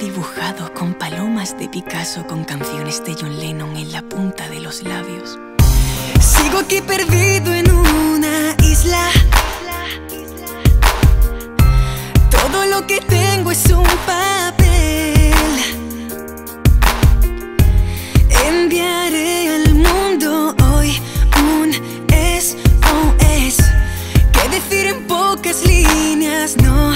dibujado con palomas de Picasso, con canciones de John Lennon en la punta de los labios. Sigo aquí perdido en una isla. Todo lo que tengo es un papel. Enviaré al mundo hoy un SOS. Que decir en pocas líneas, no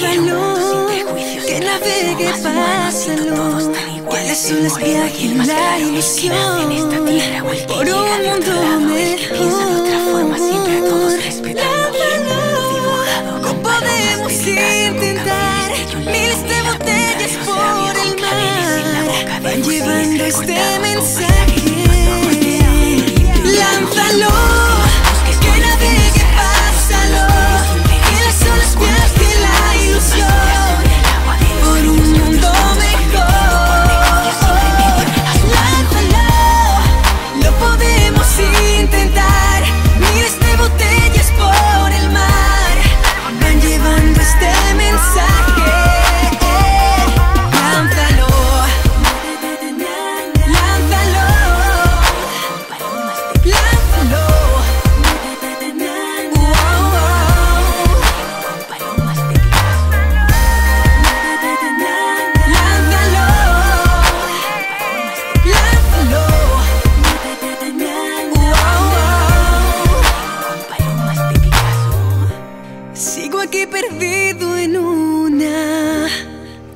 que navegue, pásalo. Que las olas viajen la ilusión por un mundo mejor. No podemos intentar miles de botellas por el mar van llevando este mensaje. Lánzalo.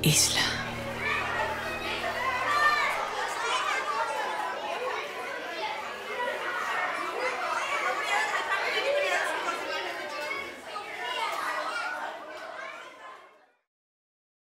Isla.